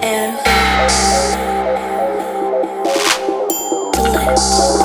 And bliss.